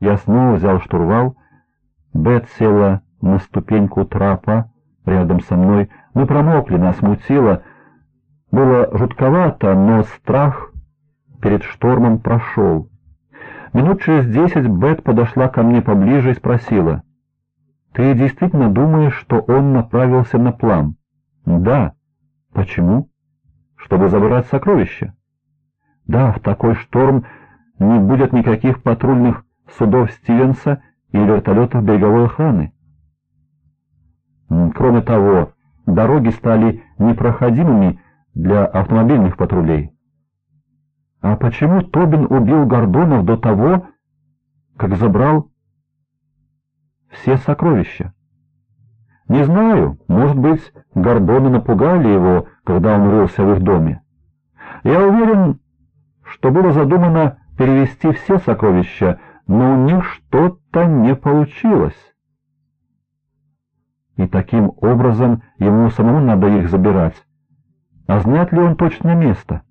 Я снова взял штурвал. Бет села на ступеньку трапа рядом со мной. Мы промокли, нас мутило. Было жутковато, но страх перед штормом прошел. Минут через десять Бет подошла ко мне поближе и спросила. «Ты действительно думаешь, что он направился на план?» «Да». «Почему?» «Чтобы забрать сокровища». «Да, в такой шторм не будет никаких патрульных судов Стивенса и вертолетов береговой охраны. Кроме того, дороги стали непроходимыми для автомобильных патрулей. А почему Тобин убил Гордонов до того, как забрал все сокровища? Не знаю, может быть, Гордоны напугали его, когда он рылся в их доме. Я уверен, что было задумано перевести все сокровища, но у них что-то не получилось. И таким образом ему самому надо их забирать. А знает ли он точное место?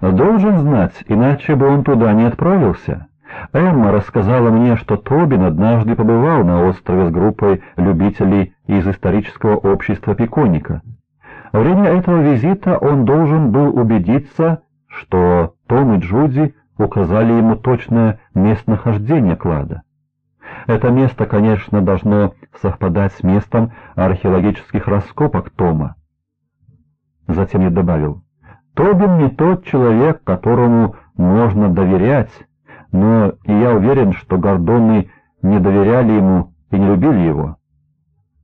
Должен знать, иначе бы он туда не отправился. Эмма рассказала мне, что Тобин однажды побывал на острове с группой любителей из исторического общества Пиконика. Во время этого визита он должен был убедиться, что Том и Джуди указали ему точное местонахождение клада. Это место, конечно, должно совпадать с местом археологических раскопок Тома. Затем я добавил, Тобин не тот человек, которому можно доверять, но и я уверен, что Гордоны не доверяли ему и не любили его.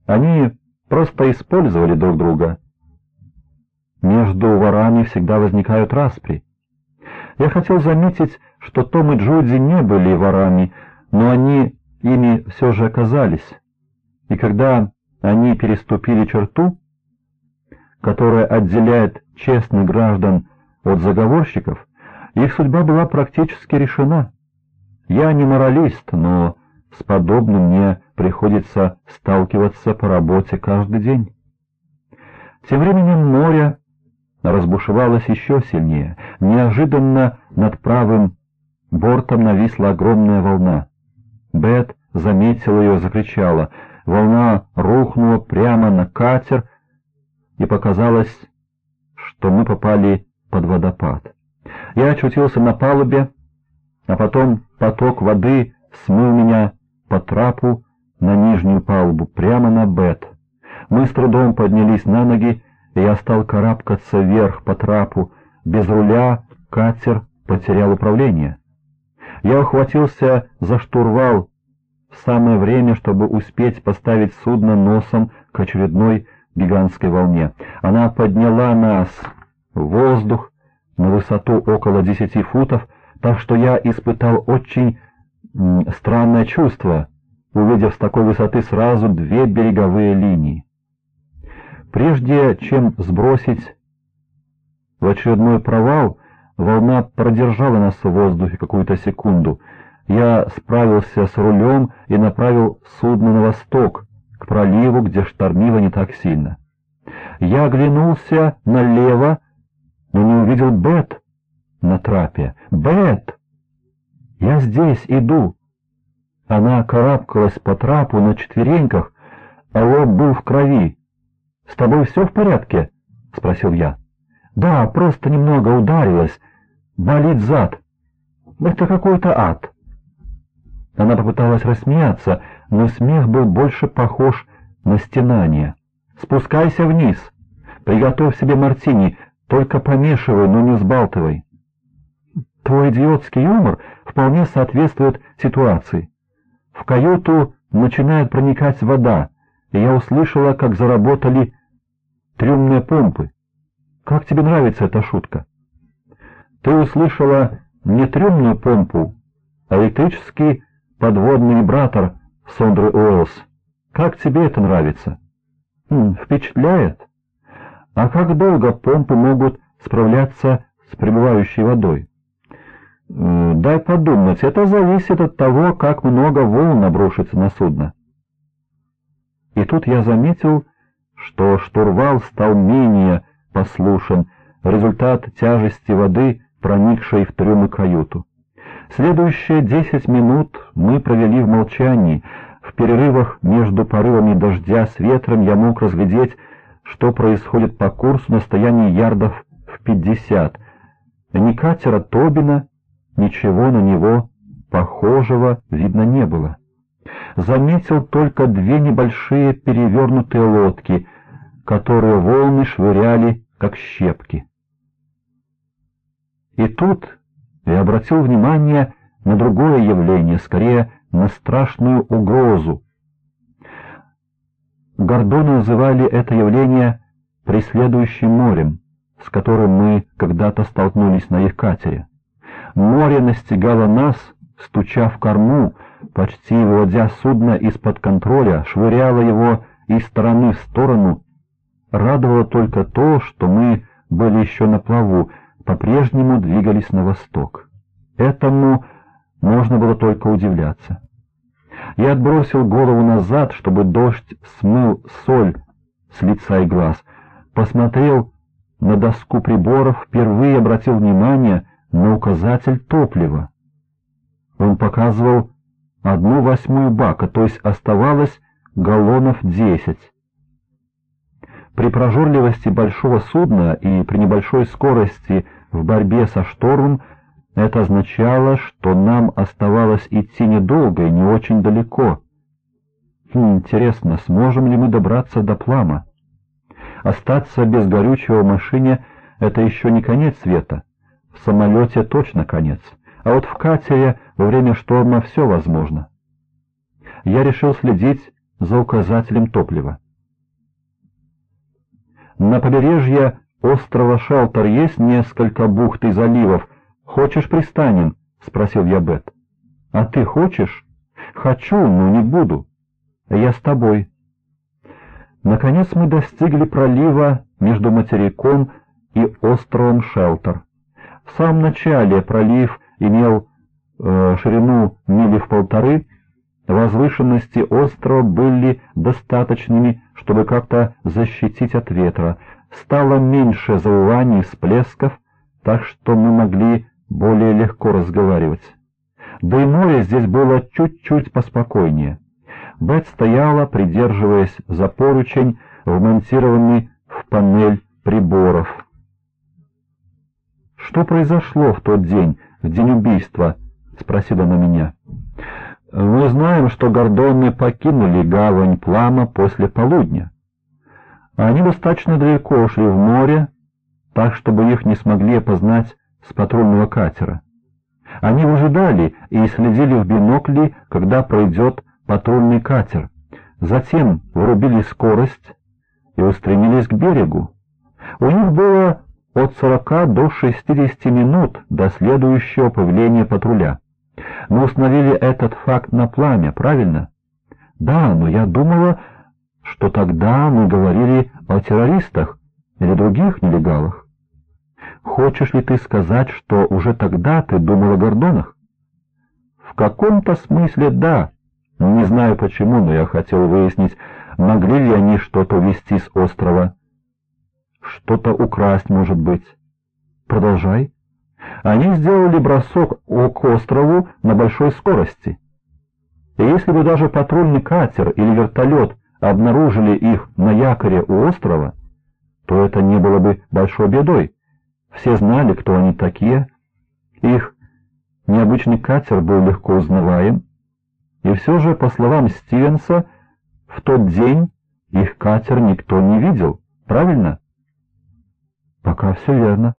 Они просто использовали друг друга. Между ворами всегда возникают распри. Я хотел заметить, что Том и Джуди не были ворами, но они ими все же оказались. И когда они переступили черту, которая отделяет честных граждан от заговорщиков, их судьба была практически решена. Я не моралист, но с подобным мне приходится сталкиваться по работе каждый день. Тем временем море разбушевалась еще сильнее. Неожиданно над правым бортом нависла огромная волна. Бет заметила ее, закричала. Волна рухнула прямо на катер, и показалось, что мы попали под водопад. Я очутился на палубе, а потом поток воды смыл меня по трапу на нижнюю палубу, прямо на Бет. Мы с трудом поднялись на ноги я стал карабкаться вверх по трапу. Без руля катер потерял управление. Я ухватился за штурвал в самое время, чтобы успеть поставить судно носом к очередной гигантской волне. Она подняла нас в воздух на высоту около десяти футов, так что я испытал очень странное чувство, увидев с такой высоты сразу две береговые линии. Прежде чем сбросить в очередной провал, волна продержала нас в воздухе какую-то секунду. Я справился с рулем и направил судно на восток, к проливу, где штормило не так сильно. Я оглянулся налево, но не увидел Бет на трапе. «Бет! Я здесь иду!» Она карабкалась по трапу на четвереньках, а лоб был в крови. «С тобой все в порядке?» — спросил я. «Да, просто немного ударилась. Болит зад. Это какой-то ад». Она попыталась рассмеяться, но смех был больше похож на стенание. «Спускайся вниз. Приготовь себе мартини, только помешивай, но не взбалтывай». Твой идиотский юмор вполне соответствует ситуации. В каюту начинает проникать вода, и я услышала, как заработали трюмные помпы. Как тебе нравится эта шутка? Ты услышала не трюмную помпу, а электрический подводный вибратор Сондры Уэллс. Как тебе это нравится? Хм, впечатляет. А как долго помпы могут справляться с пребывающей водой? Дай подумать, это зависит от того, как много волн обрушится на судно. И тут я заметил, что штурвал стал менее послушен, результат тяжести воды, проникшей в трюм и каюту. Следующие десять минут мы провели в молчании. В перерывах между порывами дождя с ветром я мог разглядеть, что происходит по курсу на стоянии ярдов в пятьдесят. Ни катера Тобина, ничего на него похожего видно не было. Заметил только две небольшие перевернутые лодки, которые волны швыряли, как щепки. И тут я обратил внимание на другое явление, скорее на страшную угрозу. Гордоны называли это явление преследующим морем, с которым мы когда-то столкнулись на их катере. Море настигало нас, стуча в корму, почти выводя судно из-под контроля, швыряло его из стороны в сторону. Радовало только то, что мы были еще на плаву, по-прежнему двигались на восток. Этому можно было только удивляться. Я отбросил голову назад, чтобы дождь смыл соль с лица и глаз, посмотрел на доску приборов, впервые обратил внимание на указатель топлива. Он показывал одну восьмую бака, то есть оставалось галлонов десять. При прожорливости большого судна и при небольшой скорости в борьбе со штормом это означало, что нам оставалось идти недолго и не очень далеко. Хм, интересно, сможем ли мы добраться до Плама? Остаться без горючего в машине — это еще не конец света. В самолете точно конец. А вот в катере во время шторма все возможно. Я решил следить за указателем топлива. На побережье острова Шалтер есть несколько бухт и заливов. Хочешь пристанем? — спросил я Бет. — А ты хочешь? — Хочу, но не буду. Я с тобой. Наконец мы достигли пролива между материком и островом Шелтер. В самом начале пролив имел э, ширину мили в полторы, возвышенности острова были достаточными, чтобы как-то защитить от ветра. Стало меньше завываний и всплесков, так что мы могли более легко разговаривать. Да и море здесь было чуть-чуть поспокойнее. Бет стояла, придерживаясь за поручень, вмонтированный в панель приборов. «Что произошло в тот день, в день убийства?» — спросила она меня. «Мы знаем, что Гордоны покинули гавань Плама после полудня. Они достаточно далеко ушли в море, так, чтобы их не смогли опознать с патрульного катера. Они выжидали и следили в бинокли, когда пройдет патрульный катер. Затем врубили скорость и устремились к берегу. У них было от 40 до 60 минут до следующего появления патруля. Мы установили этот факт на пламя, правильно? Да, но я думала, что тогда мы говорили о террористах или других нелегалах. Хочешь ли ты сказать, что уже тогда ты думал о Гордонах? В каком-то смысле да. Не знаю почему, но я хотел выяснить, могли ли они что-то увезти с острова. Что-то украсть, может быть. Продолжай. Они сделали бросок к острову на большой скорости. И если бы даже патрульный катер или вертолет обнаружили их на якоре у острова, то это не было бы большой бедой. Все знали, кто они такие. Их необычный катер был легко узнаваем, и все же, по словам Стивенса, в тот день их катер никто не видел, правильно? Пока все верно.